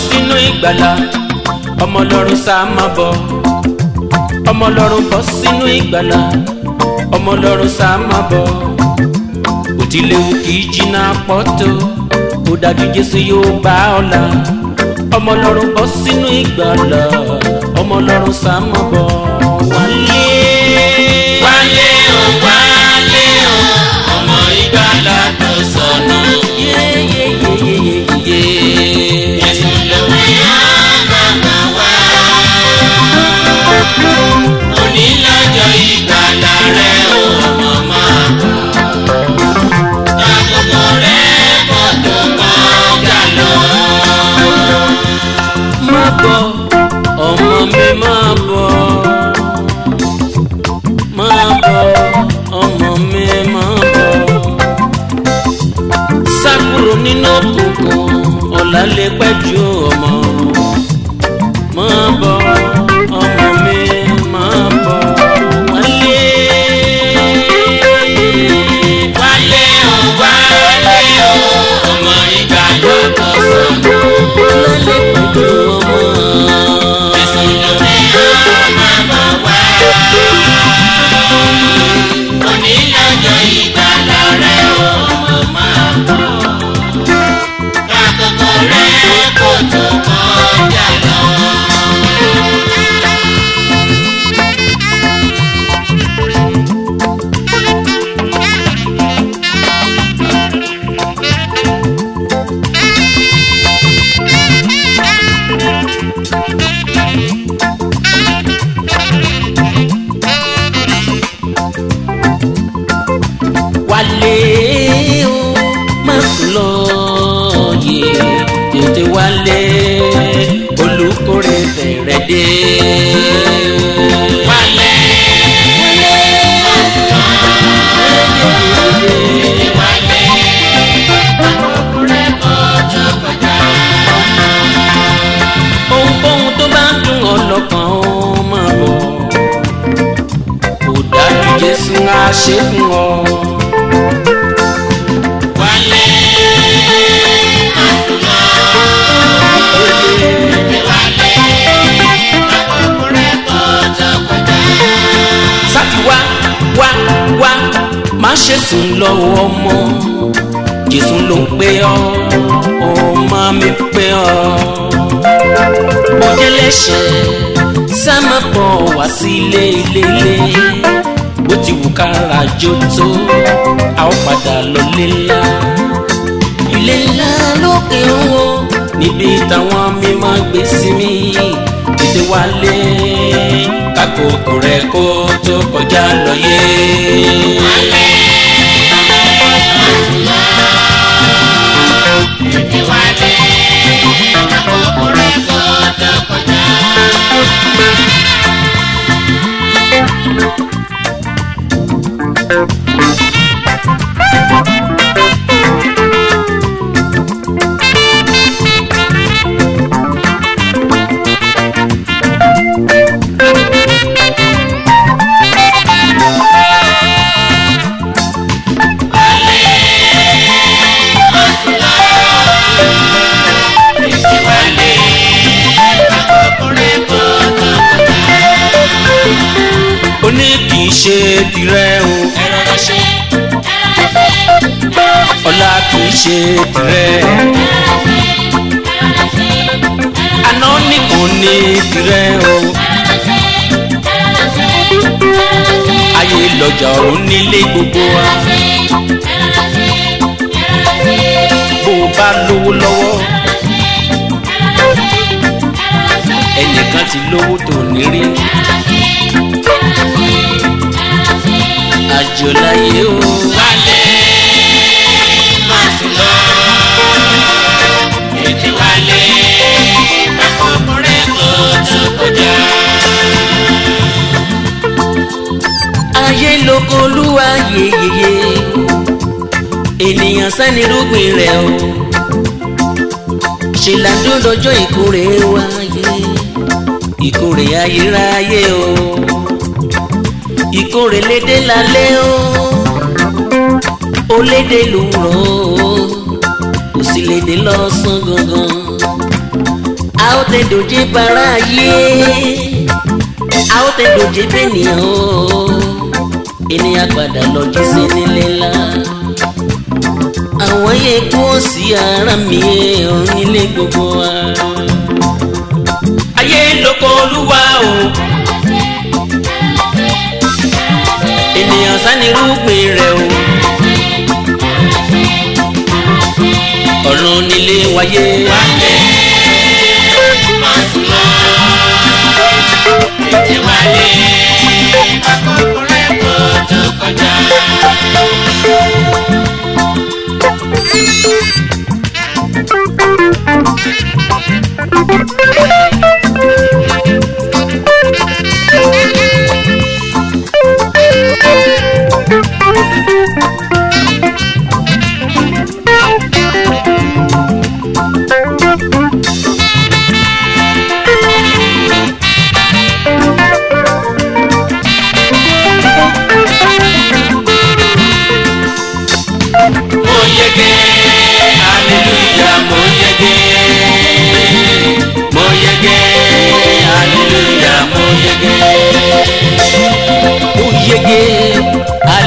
sínú ìgbàlà ọmọ ọlọ́run sá máa bọ̀ ọmọ ọlọ́run bọ́ sínú ìgbàlà ọmọ ọlọ́run sá máa bọ̀ òtílé wù kì í jìnnà pọ́tò kó dájú jésù yóò bá ọ̀la ọmọ ọlọ́run bọ́ sínú ìgbàlà ọmọ ọlọ́run sá máa bọ̀ wálé. wálé o wálé o ọmọ ìgbàlà tó sọnù. yéyéyéyé. lè pẹ́ jù jésù lọ́wọ́ ọmọ jésù ló pé ọ́ ọmọ mi pé ọ́ bọ́jẹ́ lẹ́sẹ̀ sámà pọ̀ wá sílé ilé ilé bó ti wù kára jó tó a ó padà lọ léla ilé ńlá lókè ń wo níbi táwọn mi máa gbé sí mi tètè wálé kákòókò rẹ kó tó kọjá lọ yé. wálé. Thank tirẹ̀ o. ẹ̀rọ ló ṣe ẹ̀rọ ló ṣe. ọlá kì í ṣe tirẹ̀. ẹ̀rọ ló ṣe ẹ̀rọ ló ṣe. àná nìkan ní tirẹ̀ o. ayé lọ́jà ọ̀run nílé gbogbo wa. bó o bá lówó lọ́wọ́. ẹnìkan ti lówó tó ní rí. àjò láyé o. wálé máa sùn lọ ètè wálé ọkùnrin kò tó kọjá. ayé lóko olúwa yeyeye ènìyàn sẹ́ni rúgbìn rẹ̀ o ṣe ládùn lọ́jọ́ ìkórè wáyé ìkórè ayérayé o ìkórè lédè lálẹ́ o ó lédè lùrọ̀ o kò sí lédè lọ́sàn gangan a ó tẹ dòjé bara ayé a ó tẹ dòjé bẹ́nìyàn o ènìyàn padà lọ́jú sí nílé ńlá àwọn yẹ kó sí ara mi ọ̀run gbogbo wa. ayé lóko olúwa o. ènìyàn sánirúgbìn rẹ o. ọ̀run nílé wáyé. wálé mọ̀túmọ̀ tètè wálé akọkùnrin kò tó kọjá.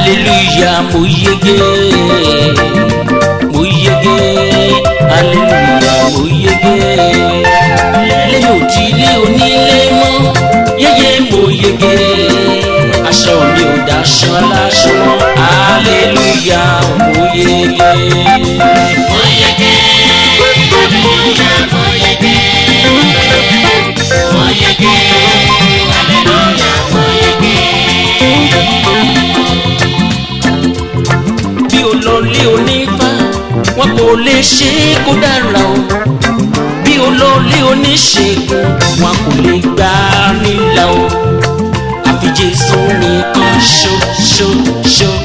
hallelujah mo yege mo yege hallelujah mo yege lẹ́yìn òtílé onílé. lè ṣe é kó dára o bí olóòlé oníṣègùn wọn kò lè gbà á nílà o àfi Jésù nìkan ṣoṣoṣo.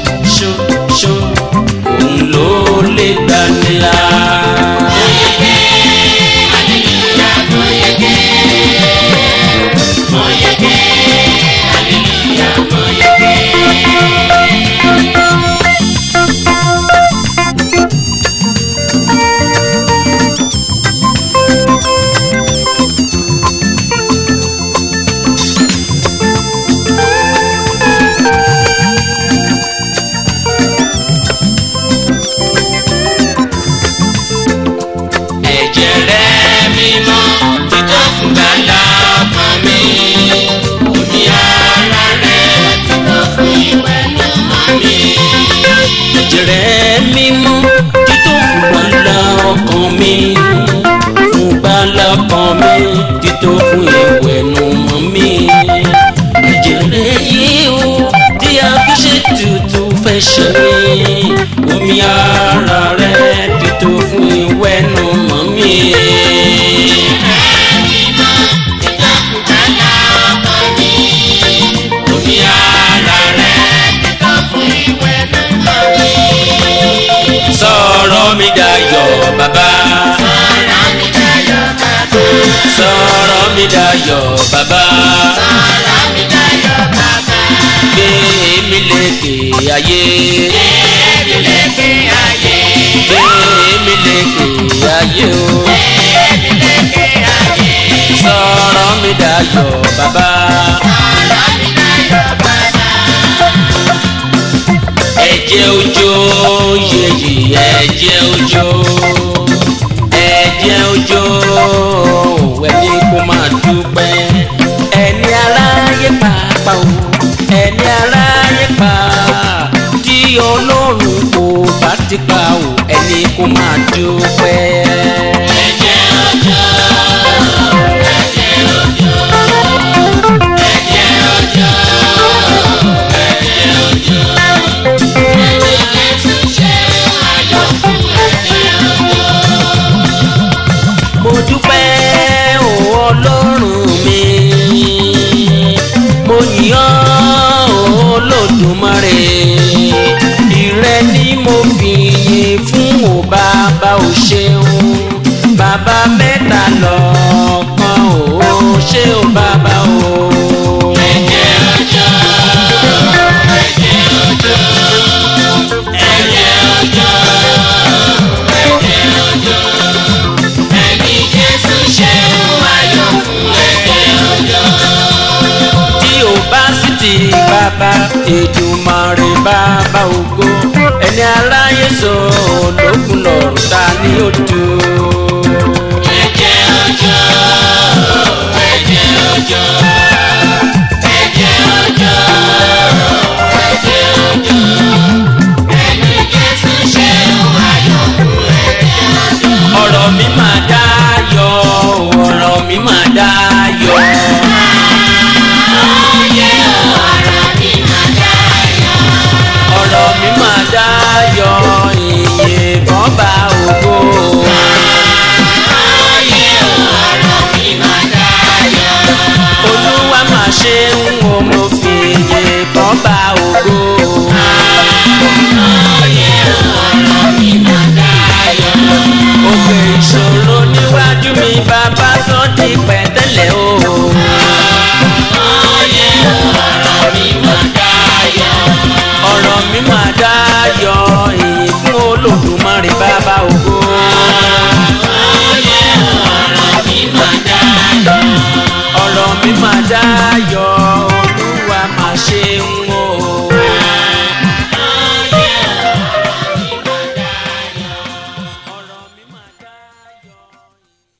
mi fúgbà lọ́kàn mi títò fún ìwẹ̀ nù mọ́ mi. ìjẹ̀lẹ̀ yìí o tí a fi ṣe tutù fẹ́ ṣe mi omi ara rẹ̀ títò fún ìwẹ̀ nù mọ́ mi. Baba, bàbá. Ọlámidayọ̀ bàbá. Gbé èmi lékè ayé. Gbé èmi lékè ayé. Gbé èmi lékè ayé o. Gbé èmi lékè ayé. Sọ̀rọ̀ mi dayọ̀ bàbá. Ọlámidayọ̀ bàbá. Ẹ̀jẹ̀ òjò yèyí ẹ̀jẹ̀ òjò ẹ̀jẹ̀ òjò. dípa ò ẹni kó máa dúpẹ́. bàbá mẹ́ta lọ́kàn ó ṣé o bàbá o. ẹ̀jẹ̀ ọjọ́ ẹ̀jẹ̀ ọjọ́ ẹ̀jẹ̀ ọjọ́ ẹ̀jẹ̀ ọjọ́ ẹ̀mí Jésù ṣe ń wáyọ̀ fún ẹ̀jẹ̀ ọjọ́. tí o bá sì ti bàbá Èdùmàrè bàbá ògo ẹni alá.